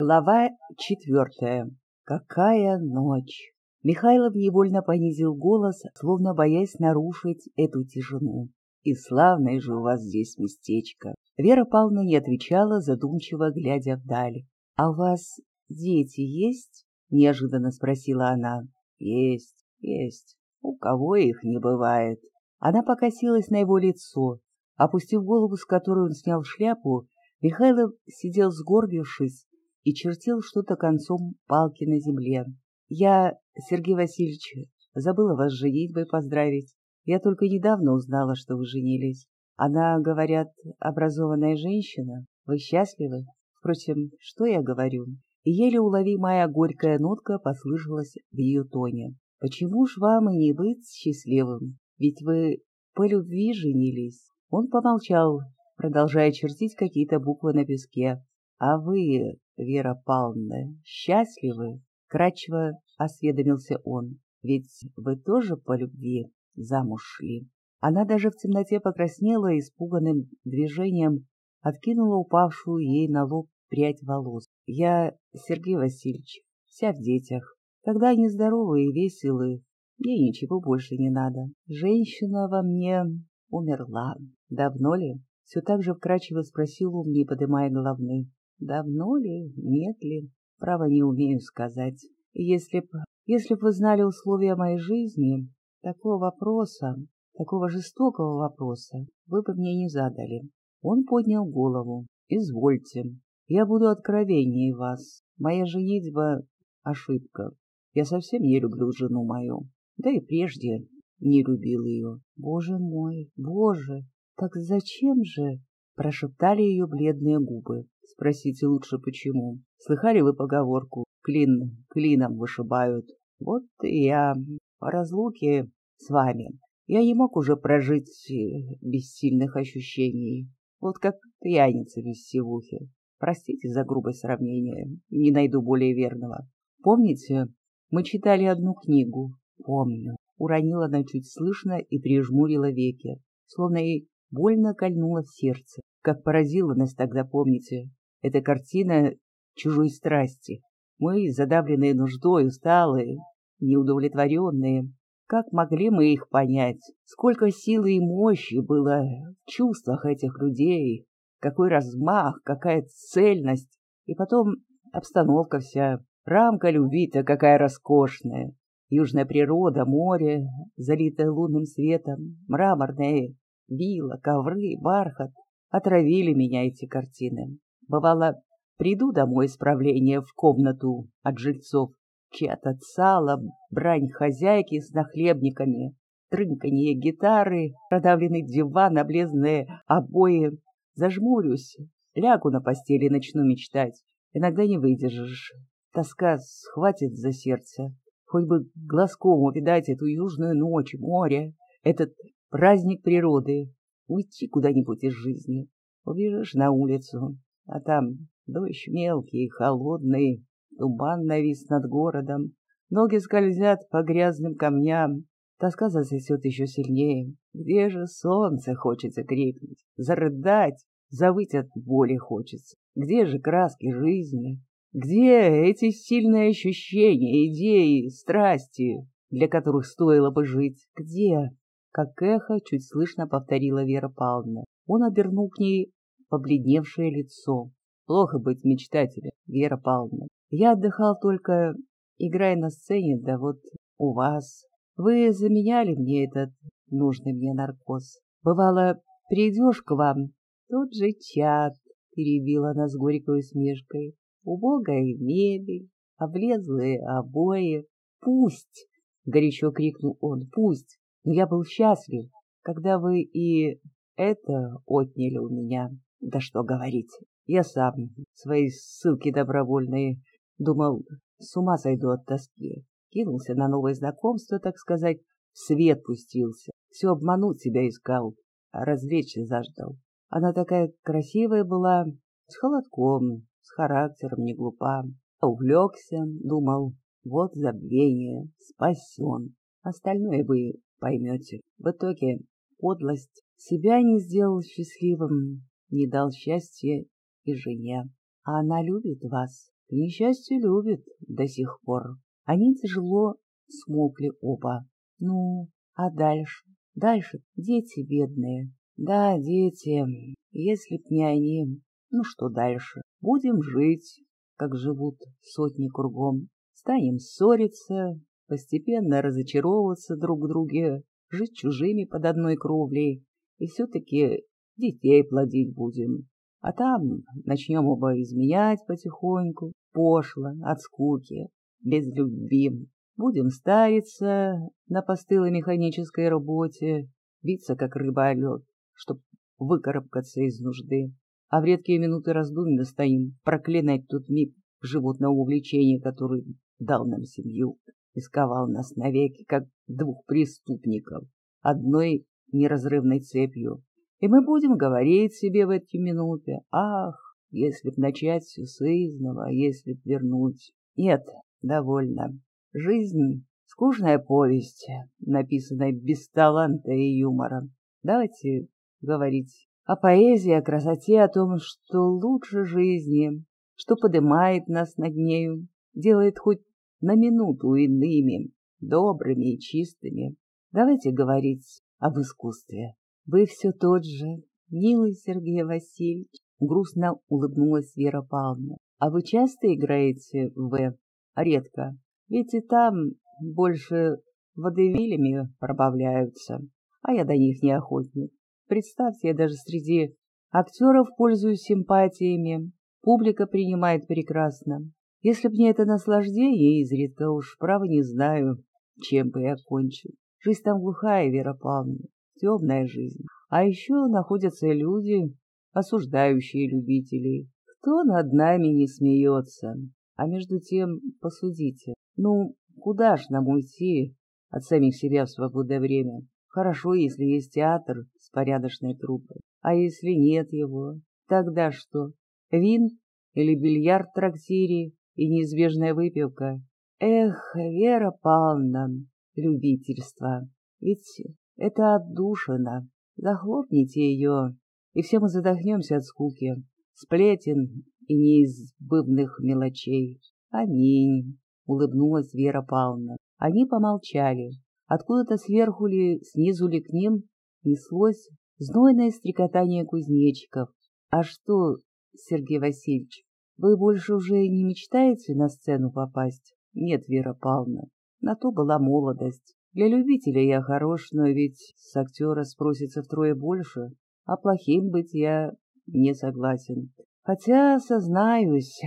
Глава четвертая. Какая ночь! Михайлов невольно понизил голос, словно боясь нарушить эту тишину. И славное же у вас здесь местечко. Вера Павловна не отвечала, задумчиво глядя вдаль. — А у вас дети есть? — неожиданно спросила она. — Есть, есть. У кого их не бывает? Она покосилась на его лицо. Опустив голову, с которой он снял шляпу, Михайлов сидел сгорбившись, и чертил что-то концом палки на земле. «Я, Сергей Васильевич, забыла вас женитьбой поздравить. Я только недавно узнала, что вы женились. Она, говорят, образованная женщина. Вы счастливы? Впрочем, что я говорю?» И еле уловимая горькая нотка послышалась в ее тоне. «Почему ж вам и не быть счастливым? Ведь вы по любви женились». Он помолчал, продолжая чертить какие-то буквы на песке. «А вы, Вера Павловна, счастливы?» — кратчево осведомился он. «Ведь вы тоже по любви замуж шли». Она даже в темноте покраснела испуганным движением, откинула упавшую ей на лоб прядь волос. «Я, Сергей Васильевич, вся в детях. Когда они здоровы и веселы, мне ничего больше не надо. Женщина во мне умерла. Давно ли?» Все так же вкрадчиво спросил он, не поднимая головны. Давно ли, нет ли, право не умею сказать. Если б, если б вы знали условия моей жизни, такого вопроса, такого жестокого вопроса, вы бы мне не задали. Он поднял голову. Извольте, я буду откровеннее вас. Моя женитьба — ошибка. Я совсем не люблю жену мою. Да и прежде не любил ее. Боже мой, боже, так зачем же? Прошептали ее бледные губы. Спросите лучше, почему. Слыхали вы поговорку «клин клином вышибают»? Вот и я по разлуке с вами. Я не мог уже прожить э, без сильных ощущений. Вот как пьяница без сивухи. Простите за грубое сравнение, не найду более верного. Помните, мы читали одну книгу? Помню. Уронила она чуть слышно и прижмурила веки, словно ей больно кольнуло в сердце. Как поразило нас тогда, помните, это картина чужой страсти. Мы, задавленные нуждой, усталые, неудовлетворенные, как могли мы их понять? Сколько силы и мощи было в чувствах этих людей, какой размах, какая цельность. И потом обстановка вся, рамка любви-то какая роскошная. Южная природа, море, залитое лунным светом, мраморные вилла, ковры, бархат. Отравили меня эти картины. Бывало, приду домой из правления в комнату от жильцов, чья-то сало, брань хозяйки с нахлебниками, трынканье гитары, продавленный диван, облезные обои. Зажмурюсь, лягу на постели и начну мечтать. Иногда не выдержишь. Тоска схватит за сердце. Хоть бы глазком увидать эту южную ночь, море, этот праздник природы, уйти куда-нибудь из жизни. Убежишь на улицу, а там дождь мелкий, холодный, туман навис над городом, ноги скользят по грязным камням, тоска засосет еще сильнее. Где же солнце хочется крикнуть, зарыдать, завыть от боли хочется? Где же краски жизни? Где эти сильные ощущения, идеи, страсти, для которых стоило бы жить? Где? Как эхо чуть слышно повторила Вера Павловна. Он обернул к ней побледневшее лицо. Плохо быть мечтателем, Вера Павловна. Я отдыхал только, играя на сцене, да вот у вас. Вы заменяли мне этот нужный мне наркоз. Бывало, придешь к вам, тот же чат, перебила она с горькой усмешкой. Убогая мебель, облезлые обои. Пусть! — горячо крикнул он. Пусть! Но я был счастлив, когда вы и это отняли у меня. Да что говорить, я сам свои ссылки добровольные думал, с ума сойду от тоски. Кинулся на новое знакомство, так сказать, в свет пустился. Все обмануть себя искал, а развлечь заждал. Она такая красивая была, с холодком, с характером не глупа. Увлекся, думал, вот забвение, спасен. Остальное вы поймете. В итоге подлость себя не сделал счастливым, не дал счастья и жене. А она любит вас, К несчастью, любит до сих пор. Они тяжело смолкли оба. Ну, а дальше? Дальше дети бедные. Да, дети. Если б не они, ну что дальше? Будем жить, как живут сотни кругом. Станем ссориться, постепенно разочаровываться друг в друге, жить чужими под одной кровлей. И все-таки детей плодить будем. А там начнем оба изменять потихоньку, пошло, от скуки, без любви. Будем стариться на постылой механической работе, биться, как рыба о лед, чтоб выкарабкаться из нужды. А в редкие минуты раздумья стоим проклинать тот миг животного увлечения, который дал нам семью и сковал нас навеки, как двух преступников, одной неразрывной цепью. И мы будем говорить себе в эти минуты, ах, если б начать все с изного, если б вернуть. Нет, довольно. Жизнь — скучная повесть, написанная без таланта и юмора. Давайте говорить о поэзии, о красоте, о том, что лучше жизни, что поднимает нас над нею, делает хоть на минуту иными, добрыми и чистыми. Давайте говорить об искусстве. Вы все тот же, милый Сергей Васильевич, грустно улыбнулась Вера Павловна. А вы часто играете в Редко. Ведь и там больше водевилями пробавляются, а я до них не охотник. Представьте, я даже среди актеров пользуюсь симпатиями. Публика принимает прекрасно. Если б не это наслаждение, изредка уж, право не знаю, чем бы я кончил. Жизнь там глухая, Вера Павловна, темная жизнь. А еще находятся люди, осуждающие любителей. Кто над нами не смеется? А между тем, посудите, ну, куда ж нам уйти от самих себя в свободное время? Хорошо, если есть театр с порядочной труппой. А если нет его, тогда что? Вин или бильярд в трактире и неизбежная выпивка? Эх, Вера Павловна, любительство. Ведь это отдушина. Захлопните ее, и все мы задохнемся от скуки, сплетен и неизбывных мелочей. Аминь, улыбнулась Вера Павловна. Они помолчали. Откуда-то сверху ли, снизу ли к ним неслось знойное стрекотание кузнечиков. А что, Сергей Васильевич, вы больше уже не мечтаете на сцену попасть? Нет, Вера Павловна, на то была молодость. Для любителя я хорош, но ведь с актера спросится втрое больше, а плохим быть я не согласен. Хотя, сознаюсь,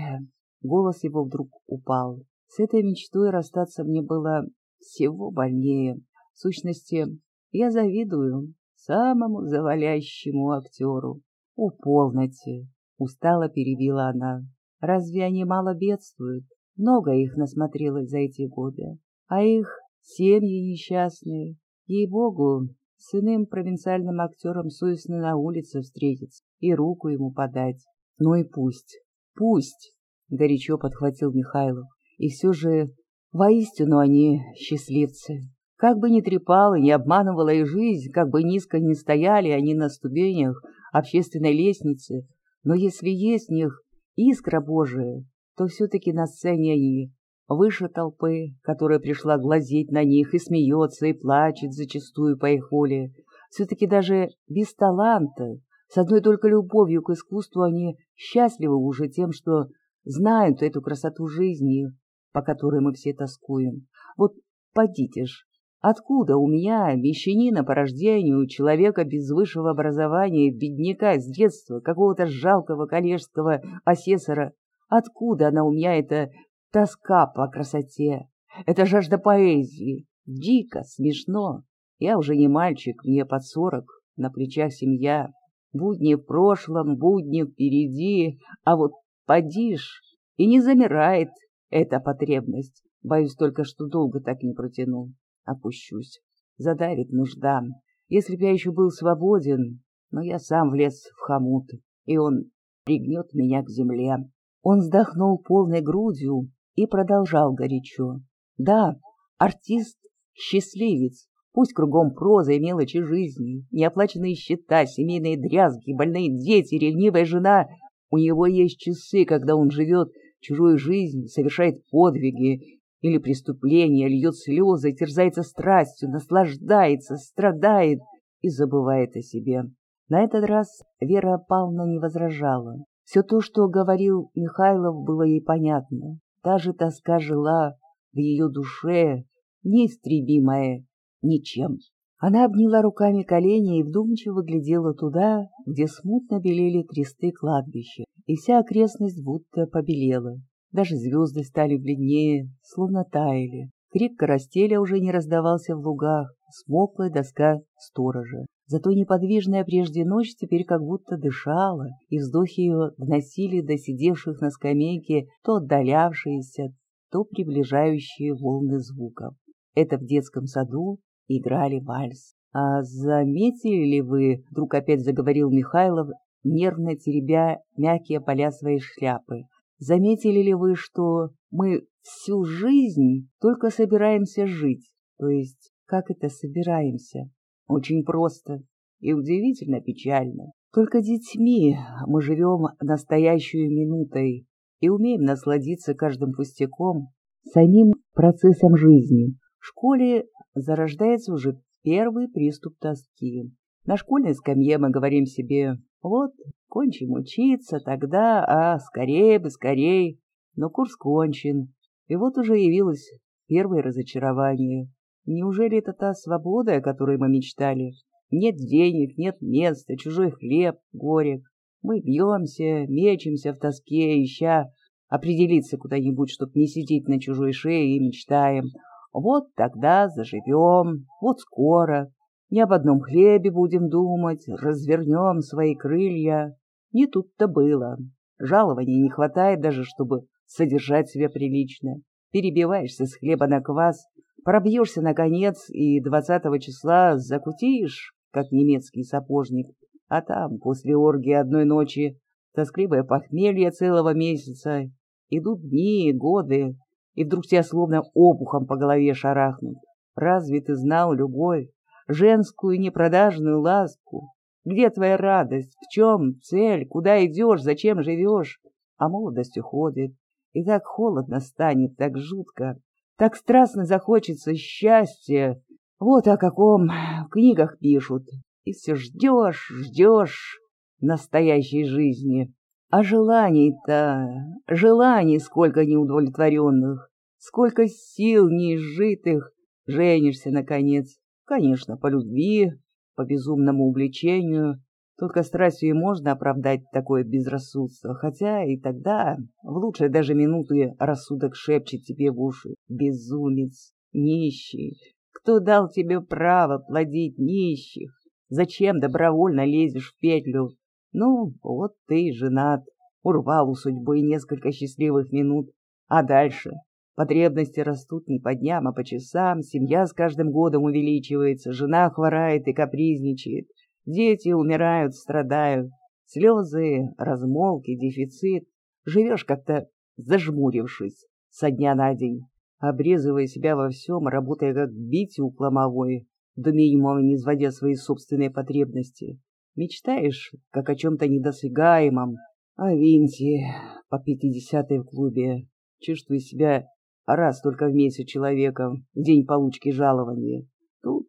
голос его вдруг упал. С этой мечтой расстаться мне было всего больнее. В сущности, я завидую самому завалящему актеру. — О, полноте! — устало перебила она. — Разве они мало бедствуют? Много их насмотрелось за эти годы. А их семьи несчастные. Ей-богу, с иным провинциальным актером совестно на улице встретиться и руку ему подать. Ну и пусть, пусть, — горячо подхватил Михайлов. И все же, воистину они счастливцы. Как бы ни трепала, ни обманывала их жизнь, как бы низко ни стояли они на ступенях общественной лестницы, но если есть в них искра Божия, то все-таки на сцене они выше толпы, которая пришла глазеть на них и смеется, и плачет зачастую по их воле. Все-таки даже без таланта, с одной только любовью к искусству они счастливы уже тем, что знают эту красоту жизни, по которой мы все тоскуем. Вот подите ж, откуда у меня, мещанина по рождению, человека без высшего образования, бедняка с детства, какого-то жалкого коллежского асессора, откуда она у меня, эта тоска по красоте, эта жажда поэзии? Дико, смешно. Я уже не мальчик, мне под сорок, на плечах семья. Будни в прошлом, будни впереди, а вот подишь, и не замирает эта потребность. Боюсь только, что долго так не протяну. Опущусь. Задавит нужда. Если б я еще был свободен, но я сам влез в хомут, и он пригнет меня к земле. Он вздохнул полной грудью и продолжал горячо. Да, артист — счастливец, Пусть кругом проза и мелочи жизни, неоплаченные счета, семейные дрязги, больные дети, ревнивая жена. У него есть часы, когда он живет чужую жизнь, совершает подвиги или преступления, льет слезы, терзается страстью, наслаждается, страдает и забывает о себе. На этот раз Вера Павловна не возражала. Все то, что говорил Михайлов, было ей понятно. Та же тоска жила в ее душе, неистребимая ничем. Она обняла руками колени и вдумчиво глядела туда, где смутно белели кресты кладбища, и вся окрестность будто побелела. Даже звезды стали бледнее, словно таяли. Крик карастеля уже не раздавался в лугах, смоклая доска сторожа. Зато неподвижная прежде ночь теперь как будто дышала, и вздохи ее доносили до сидевших на скамейке то отдалявшиеся, то приближающие волны звуков. Это в детском саду играли вальс. «А заметили ли вы, — вдруг опять заговорил Михайлов, нервно теребя мягкие поля своей шляпы, — заметили ли вы, что мы всю жизнь только собираемся жить? То есть, как это собираемся? Очень просто и удивительно печально. Только детьми мы живем настоящую минутой и умеем насладиться каждым пустяком, самим процессом жизни. В школе зарождается уже первый приступ тоски. На школьной скамье мы говорим себе «Вот, кончим учиться, тогда, а, скорее бы, скорее». Но курс кончен, и вот уже явилось первое разочарование. Неужели это та свобода, о которой мы мечтали? Нет денег, нет места, чужой хлеб, горек. Мы бьемся, мечемся в тоске, ища определиться куда-нибудь, чтоб не сидеть на чужой шее и мечтаем. Вот тогда заживем, вот скоро. Не об одном хлебе будем думать, развернем свои крылья. Не тут-то было. Жалований не хватает даже, чтобы содержать себя прилично. Перебиваешься с хлеба на квас, Пробьешься, наконец, и двадцатого числа закутишь, как немецкий сапожник, а там, после оргии одной ночи, тоскливое похмелье целого месяца, идут дни, годы, и вдруг тебя словно обухом по голове шарахнут. Разве ты знал любовь, женскую непродажную ласку? Где твоя радость? В чем цель? Куда идешь? Зачем живешь? А молодость уходит, и так холодно станет, так жутко, так страстно захочется счастья. Вот о каком в книгах пишут. И все ждешь, ждешь настоящей жизни. А желаний-то, желаний сколько неудовлетворенных, сколько сил неизжитых. Женишься, наконец. Конечно, по любви, по безумному увлечению, только страстью и можно оправдать такое безрассудство, хотя и тогда, в лучшие даже минуты, рассудок шепчет тебе в уши. Безумец, нищий, кто дал тебе право плодить нищих? Зачем добровольно лезешь в петлю? Ну, вот ты женат, урвал у судьбы несколько счастливых минут. А дальше? Потребности растут не по дням, а по часам, семья с каждым годом увеличивается, жена хворает и капризничает. Дети умирают, страдают. Слезы, размолки, дефицит. Живешь как-то зажмурившись со дня на день, обрезывая себя во всем, работая как битюк ломовой, до минимума не изводя свои собственные потребности. Мечтаешь, как о чем-то недосягаемом, о винте по пятидесятой в клубе, чувствуя себя раз только в месяц человеком, в день получки жалования.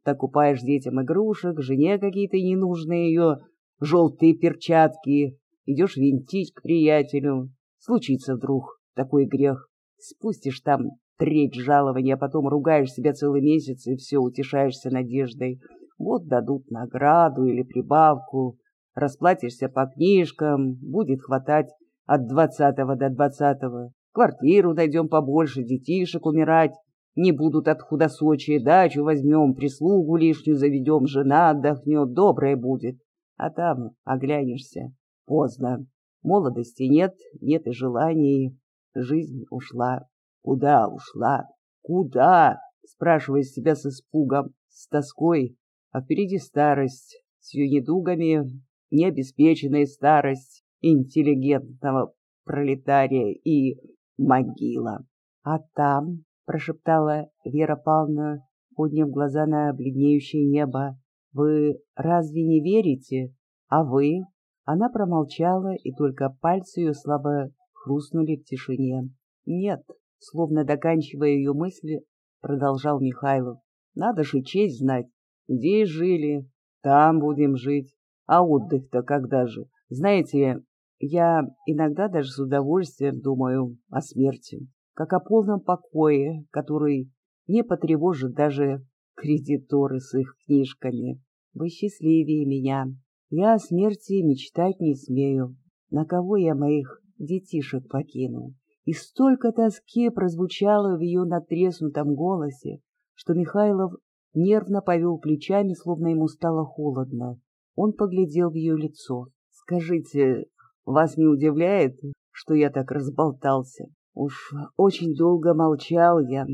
Тут купаешь детям игрушек, жене какие-то ненужные ее желтые перчатки, идешь винтить к приятелю. Случится вдруг такой грех. Спустишь там треть жалования, а потом ругаешь себя целый месяц и все утешаешься надеждой. Вот дадут награду или прибавку, расплатишься по книжкам, будет хватать от двадцатого до двадцатого. Квартиру найдем побольше, детишек умирать не будут от худосочия, дачу возьмем, прислугу лишнюю заведем, жена отдохнет, добрая будет. А там оглянешься. Поздно. Молодости нет, нет и желаний. Жизнь ушла. Куда ушла? Куда? Спрашивая себя с испугом, с тоской. А впереди старость, с ее недугами, необеспеченная старость интеллигентного пролетария и могила. А там — прошептала Вера Павловна, подняв глаза на бледнеющее небо. «Вы разве не верите? А вы?» Она промолчала, и только пальцы ее слабо хрустнули в тишине. Нет, словно доканчивая ее мысли, продолжал Михайлов. Надо же честь знать. Здесь жили, там будем жить. А отдых-то когда же? Знаете, я иногда даже с удовольствием думаю о смерти, как о полном покое, который не потревожит даже кредиторы с их книжками. Вы счастливее меня. Я о смерти мечтать не смею. На кого я моих детишек покину? И столько тоски прозвучало в ее натреснутом голосе, что Михайлов нервно повел плечами, словно ему стало холодно. Он поглядел в ее лицо. «Скажите, вас не удивляет, что я так разболтался? Уж очень долго молчал я,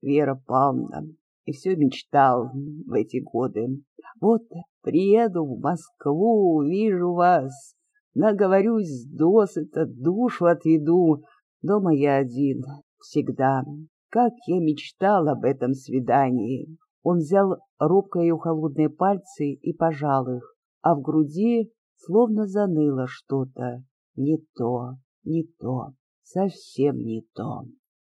Вера Павловна, и все мечтал в эти годы. Вот приеду в Москву, увижу вас, наговорюсь досыта, душу отведу. Дома я один, всегда. Как я мечтал об этом свидании. Он взял робко ее холодные пальцы и пожал их, а в груди словно заныло что-то. Не то, не то, совсем не то.